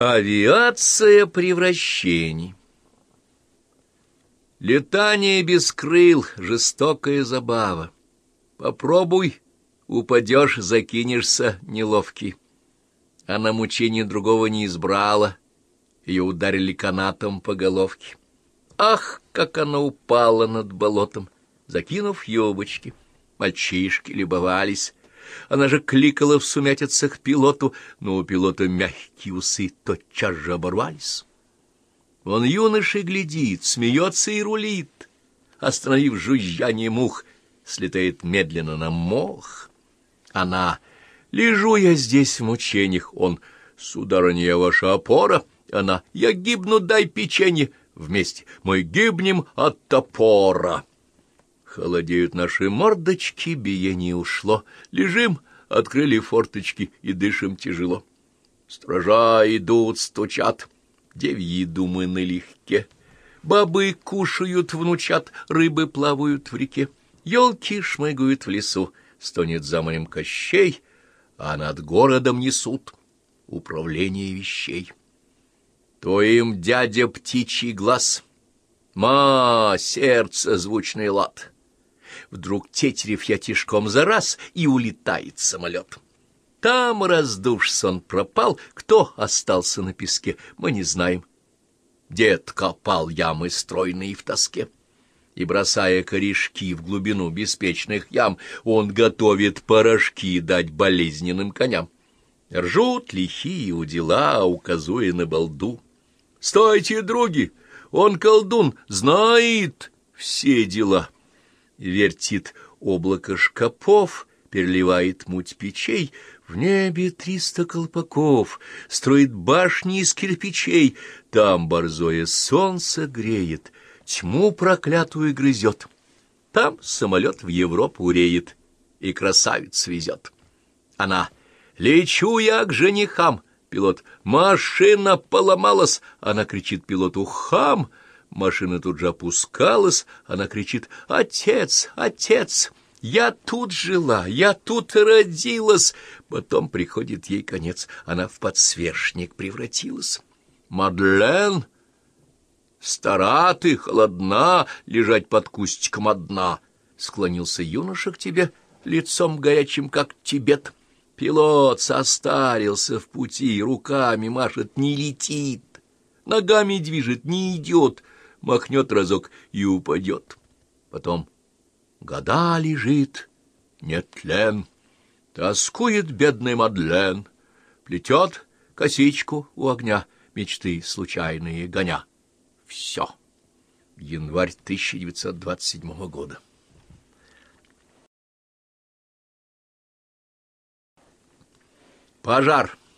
Авиация превращений Летание без крыл — жестокая забава. Попробуй, упадешь, закинешься неловкий. Она мучения другого не избрала, ее ударили канатом по головке. Ах, как она упала над болотом, закинув юбочки. Мальчишки любовались, она же кликала в сумятицах пилоту, но у пилота мягкие усы тотчас же оборвались. Он юношей глядит, смеется и рулит. Остановив жужжание мух, слетает медленно на мох. Она «Лежу я здесь в мучениях», он «Сударыня, я ваша опора», она «Я гибну, дай печенье», вместе «Мы гибнем от топора». Холодеют наши мордочки, биение ушло. Лежим, открыли форточки и дышим тяжело. Стража идут, стучат, девьи думы налегке. Бабы кушают, внучат, рыбы плавают в реке. Елки шмыгают в лесу, стонет за морем Кощей, а над городом несут управление вещей. То им дядя птичий глаз, ма, сердце звучный лад — Вдруг Тетерев я тишком за раз, и улетает самолет. Там, раздувшись, он пропал. Кто остался на песке, мы не знаем. Дед копал ямы стройные в тоске. И, бросая корешки в глубину беспечных ям, он готовит порошки дать болезненным коням. Ржут лихие удила, указуя на балду. «Стойте, други! Он колдун, знает все дела!» Вертит облако шкапов, переливает муть печей, В небе триста колпаков, строит башни из кирпичей, Там борзое солнце греет, тьму проклятую грызет, Там самолет в Европу реет и красавиц везет. Она «Лечу я к женихам!» Пилот «Машина поломалась!» Она кричит пилоту «Хам!» Машина тут же опускалась, она кричит «Отец! Отец! Я тут жила, я тут родилась!» Потом приходит ей конец, она в подсвечник превратилась. «Мадлен! Стара ты, холодна, лежать под кустиком одна!» Склонился юноша к тебе, лицом горячим, как Тибет. Пилот состарился в пути, руками машет, не летит, ногами движет, не идет — махнет разок и упадет. Потом года лежит, нет тлен, тоскует бедный Мадлен, плетет косичку у огня, мечты случайные гоня. Все. Январь 1927 года. Пожар.